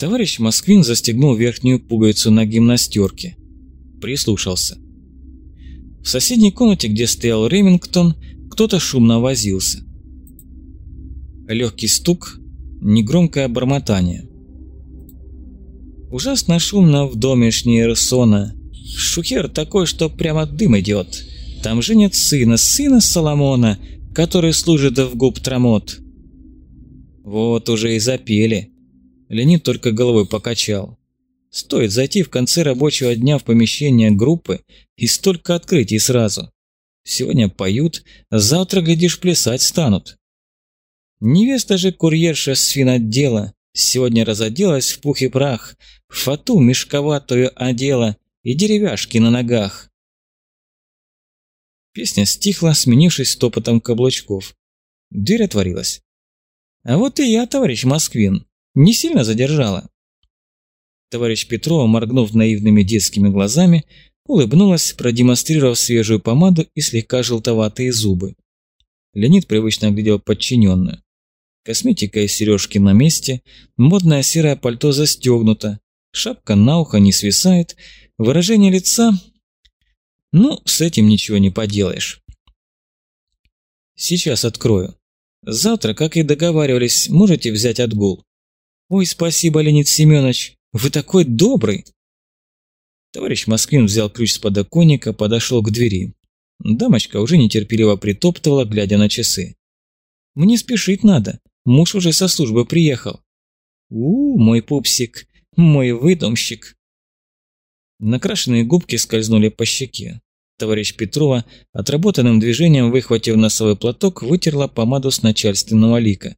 Товарищ Москвин застегнул верхнюю пуговицу на гимнастерке. Прислушался. В соседней комнате, где стоял Ремингтон, кто-то шумно возился. Легкий стук, негромкое бормотание. Ужасно шумно в доме Шниерсона. Шухер такой, что прямо дым идет. Там женят сына, сына Соломона, который служит в губ Трамот. Вот уже и запели. Леонид только головой покачал. Стоит зайти в конце рабочего дня в помещение группы и столько открытий сразу. Сегодня поют, завтра, глядишь, плясать станут. Невеста же курьерша с финотдела сегодня разоделась в пух и прах, фату мешковатую одела и деревяшки на ногах. Песня стихла, сменившись топотом каблучков. Дверь отворилась. «А вот и я, товарищ Москвин, не сильно задержала». Товарищ Петрова, моргнув наивными детскими глазами, улыбнулась, продемонстрировав свежую помаду и слегка желтоватые зубы. Леонид привычно оглядел подчиненную. Косметика и сережки на месте, модное серое пальто застегнуто, шапка на ухо не свисает, выражение лица... Ну, с этим ничего не поделаешь. Сейчас открою. Завтра, как и договаривались, можете взять отгул. Ой, спасибо, Леонид Семенович, вы такой добрый. Товарищ Москвин взял ключ с подоконника, подошел к двери. Дамочка уже нетерпеливо притоптывала, глядя на часы. «Мне спешить надо. Муж уже со службы приехал». «У, мой пупсик, мой выдумщик». Накрашенные губки скользнули по щеке. Товарищ Петрова, отработанным движением выхватив носовой платок, вытерла помаду с начальственного лика.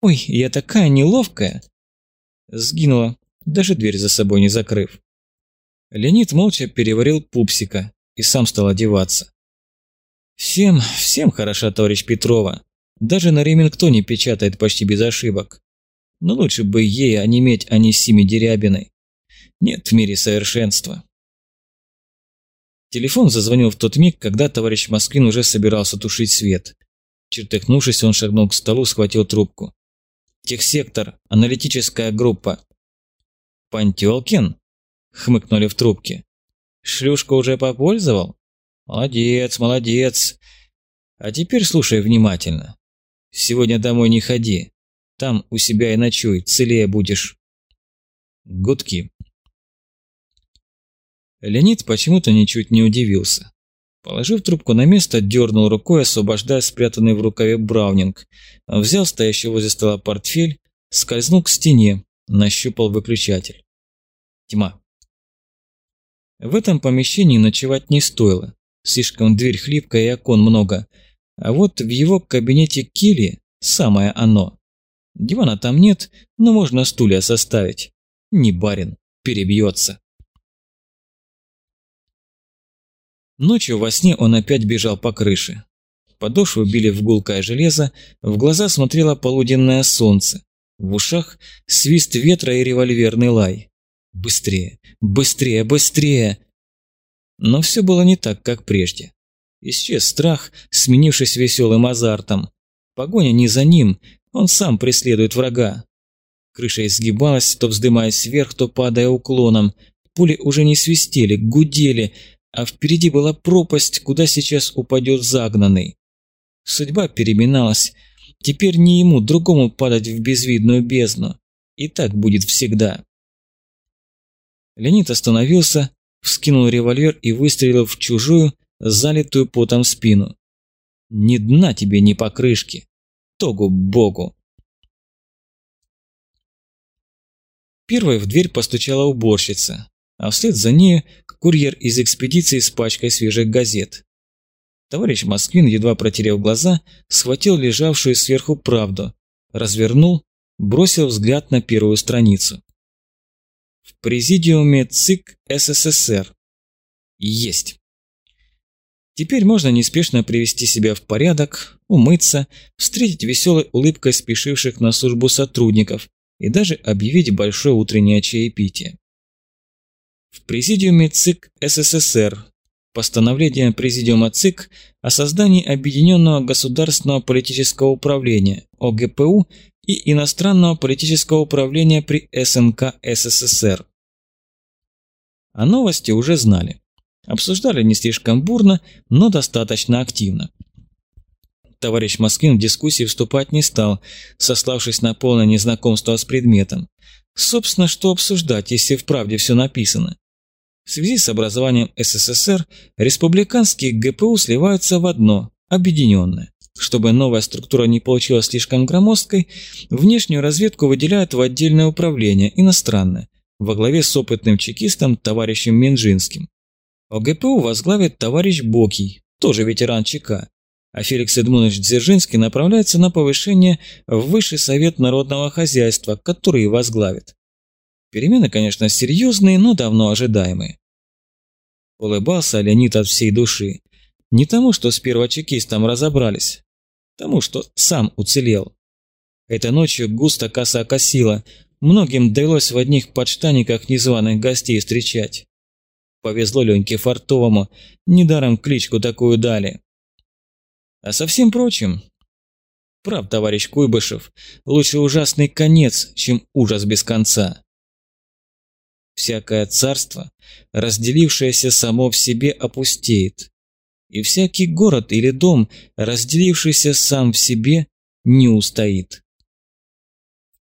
«Ой, я такая неловкая!» Сгинула, даже дверь за собой не закрыв. Леонид молча переварил пупсика и сам стал одеваться. «Всем, всем хороша товарищ Петрова. Даже на Ремингтоне печатает почти без ошибок. Но лучше бы ей онеметь, а не Симе Дерябиной. Нет в мире совершенства». Телефон зазвонил в тот миг, когда товарищ Москвин уже собирался тушить свет. Чертыхнувшись, он шагнул к столу, схватил трубку. «Техсектор, аналитическая группа». «Пантелкин?» хмыкнули в трубке. Шлюшку уже попользовал? Молодец, молодец. А теперь слушай внимательно. Сегодня домой не ходи. Там у себя и ночуй, целее будешь. Гудки. Леонид почему-то ничуть не удивился. Положив трубку на место, дернул рукой, освобождая спрятанный в рукаве браунинг. Взял стоящий возле стола портфель, скользнул к стене, нащупал выключатель. Тьма. В этом помещении ночевать не стоило. Слишком дверь хлипкая и окон много. А вот в его кабинете Килли самое оно. Дивана там нет, но можно стулья составить. Не барин, перебьется. Ночью во сне он опять бежал по крыше. Подошвы били в гулкое железо, в глаза смотрело полуденное солнце, в ушах свист ветра и револьверный лай. Быстрее, быстрее, быстрее! Но все было не так, как прежде. Исчез страх, сменившись веселым азартом. Погоня не за ним, он сам преследует врага. Крыша изгибалась, то вздымаясь вверх, то падая уклоном. Пули уже не свистели, гудели, а впереди была пропасть, куда сейчас упадет загнанный. Судьба переминалась. Теперь не ему, другому падать в безвидную бездну. И так будет всегда. Леонид остановился, вскинул револьвер и выстрелил в чужую, залитую потом спину. Ни дна тебе, ни покрышки. Тогу богу. Первой в дверь постучала уборщица, а вслед за ней курьер из экспедиции с пачкой свежих газет. Товарищ Москвин, едва протерев глаза, схватил лежавшую сверху правду, развернул, бросил взгляд на первую страницу в Президиуме ЦИК СССР. Есть. Теперь можно неспешно привести себя в порядок, умыться, встретить веселой улыбкой спешивших на службу сотрудников и даже объявить большое утреннее чаепитие. В Президиуме ЦИК СССР постановление Президиума ЦИК о создании Объединенного государственного политического управления ОГПУ и иностранного политического управления при СНК СССР. О новости уже знали. Обсуждали не слишком бурно, но достаточно активно. Товарищ Москвин в дискуссии вступать не стал, сославшись на полное незнакомство с предметом. Собственно, что обсуждать, если вправде все написано? В связи с образованием СССР республиканские ГПУ сливаются в одно, объединенное. Чтобы новая структура не получилась слишком громоздкой, внешнюю разведку выделяют в отдельное управление, иностранное, во главе с опытным чекистом товарищем Минжинским. ОГПУ возглавит товарищ Бокий, тоже ветеран ЧК, а Феликс Эдмунович Дзержинский направляется на повышение в Высший Совет Народного Хозяйства, который возглавит. Перемены, конечно, серьезные, но давно ожидаемые. Улыбался Леонид от всей души. Не тому, что с первочекистом разобрались, тому, что сам уцелел. Этой ночью густо коса косила, многим довелось в одних подштаниках незваных гостей встречать. Повезло Леньке Фартовому, недаром кличку такую дали. А со всем прочим... Прав, товарищ Куйбышев, лучше ужасный конец, чем ужас без конца. Всякое царство, разделившееся само в себе, опустеет. И всякий город или дом, разделившийся сам в себе, не устоит.